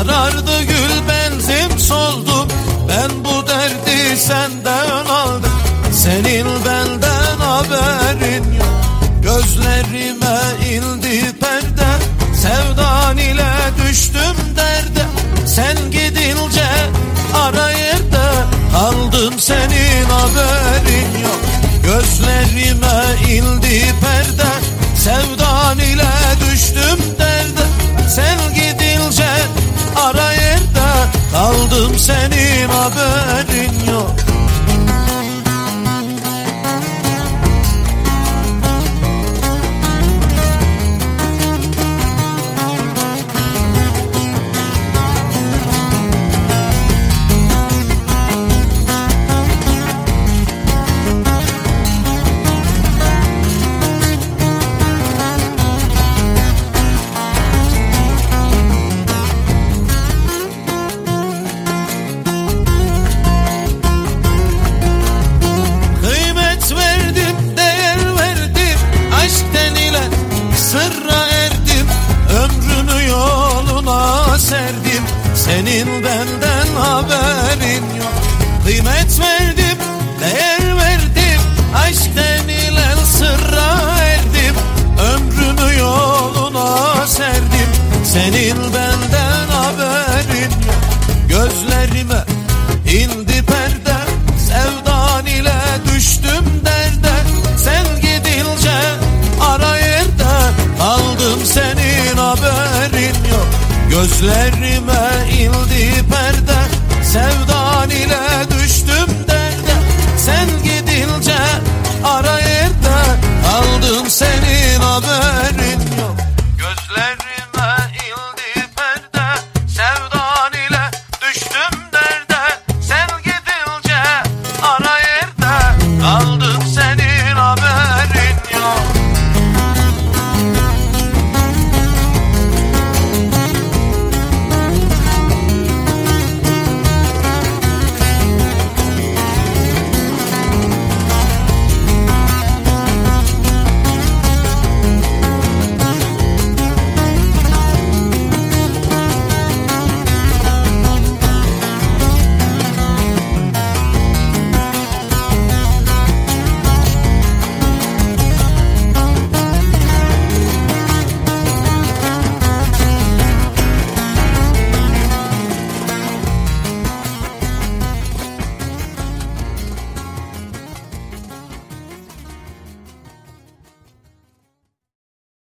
Sarardı gül benzim soldum Ben bu derdi senden aldım. Senin benden haberin yok. Gözlerime ildi perde. Sevdan ile düştüm derde. Sen gidince ara yerde Aldım senin haberin yok. Gözlerime ildi perde. Sevdan ile düştüm derde Senin benden haberin yok. Kıymet verdim, değer verdim. Aşk denilen sırra erdim. Ömrümü yoluna serdim. Senin benden haberin yok. Gözlerime indi perde. Sevdan ile düştüm derde. Sen gidince ara yerde. Kaldım senin haberin yok. Gözlerime